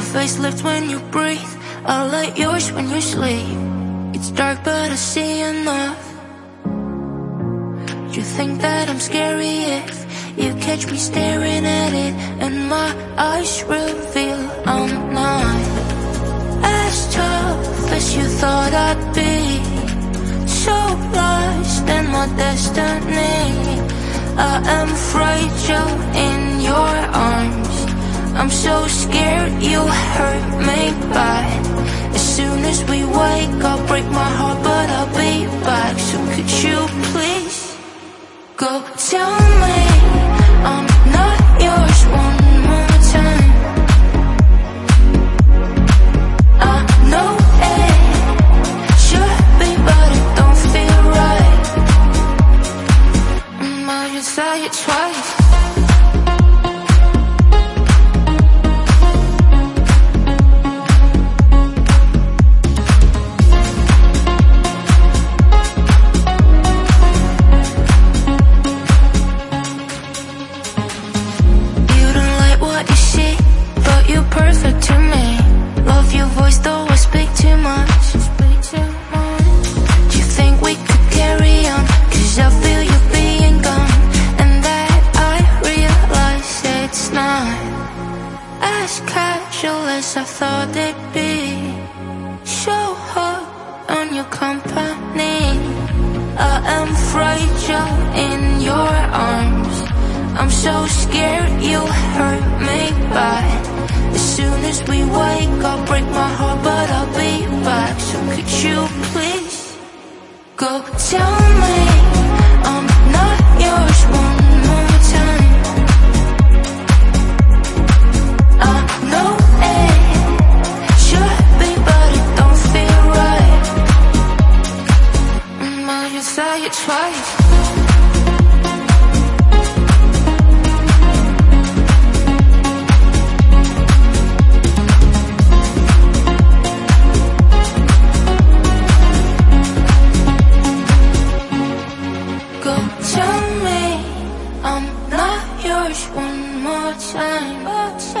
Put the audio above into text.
A facelift when you breathe, I light yours when you sleep. It's dark, but I see enough. You think that I'm scary if you catch me staring at it, and my eyes reveal I'm not as tough as you thought I'd be. So lost in my destiny. I am fragile in your arms. I'm so scared you'll hurt me bad. As soon as we wake, I'll break my heart, but I'll be back. So could you please go tell me I'm not yours one more time? I know it should be, but it don't feel right. I you twice. Your voice, though I speak too much. Do you think we could carry on? Cause I feel you being gone, and that I realize it's not as casual as I thought it'd be. So hot on your company. I am fragile in your arms. I'm so scared you'll hurt me we wake, I'll break my heart, but I'll be back. So could you please go tell me one more time. Go tell